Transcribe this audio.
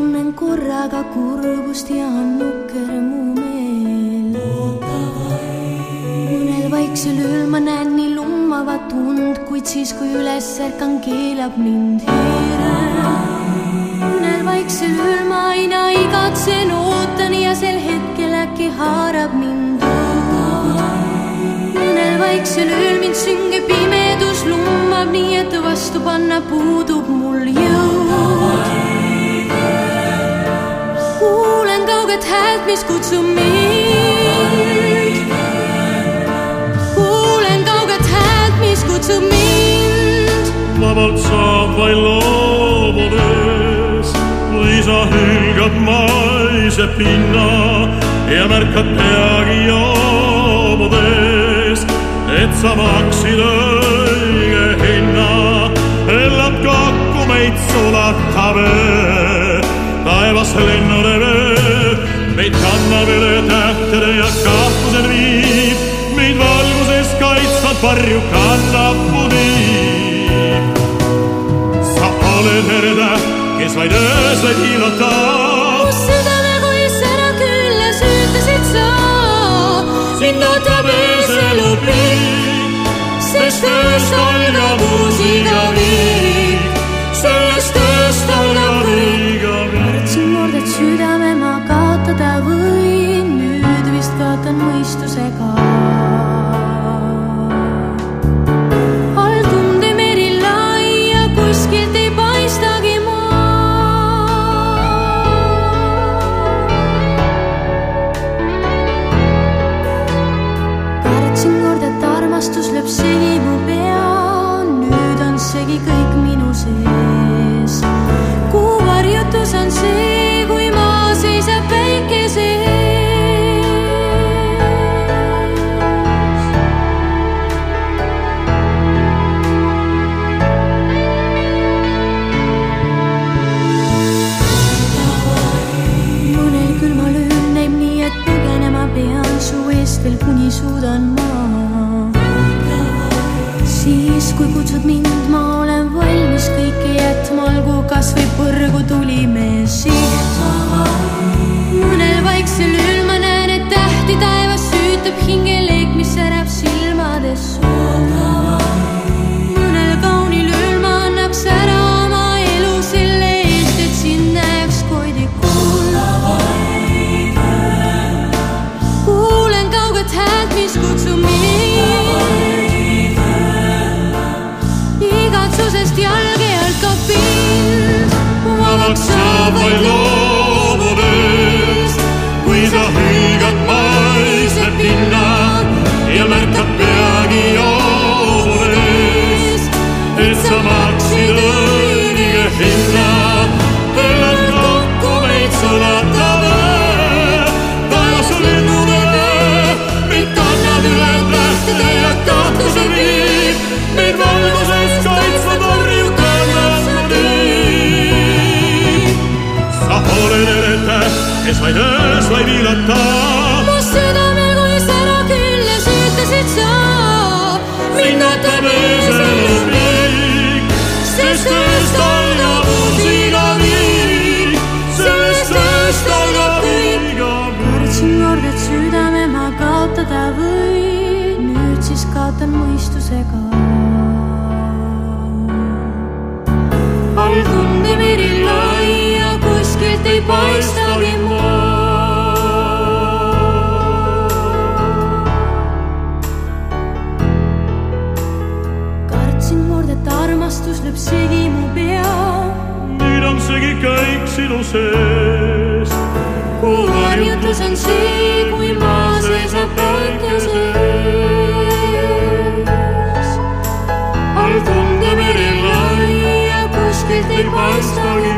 tunnen korraga kurbust ja nukker mu meel. mõnel vaiksel ööl ma näen nii lummavat und, kuid siis, kui üles ärkan, keelab mind hirm. mõnel vaiksel ööl ma aina igatsen, ootan ja sel hetkel äkki haarab mind õud. mõnel vaiksel ööl mind sünge pimedus lummab, nii et vastu panna puudub mul jõud. Kauget häält, mis kutsub mind. kuulen kauget häält, mis kutsub mind. vabalt saab vaid loobudes, kui sa hülgad maise pinna ja märkad peagi joobudes, et sa maksid õige hinna. elad kokku meid sulatav taevas lennude ja kahtlused viib, meid valguses kaitsvad varju kannab pudiib. sa oled eretäht, kes vaid öös vaid hiilatab. südame, kui sära külla süütasid sa, sind ootab öösel õpik, sest ööst algab uus igavik, kaotan mõistuse ka. all tundemeri laia, kuskilt ei paistagi maa. kartsin kord, et armastus lööb segi suudan ma. siis, kui kutsud mind, kutsub mind. igatsusest jalge alt ka pind. vabaks saab vaid loobudes, vaid öös vaid viilatab. mu südame, kui sära külla süütasid sa, mind ootab öösel õhk, sest ööst algab uus igavik, sellest ööst algab kõik. kartsin kord, et südame ma kaotada võin, nüüd siis kaotan mõistuse ka. Armastus lööb segi mu pea nüüd on segi kõik sinu sees. kuu varjutus on see, kui maa seisab päikese ees. all tundemeri laia, kuskilt ei paistagi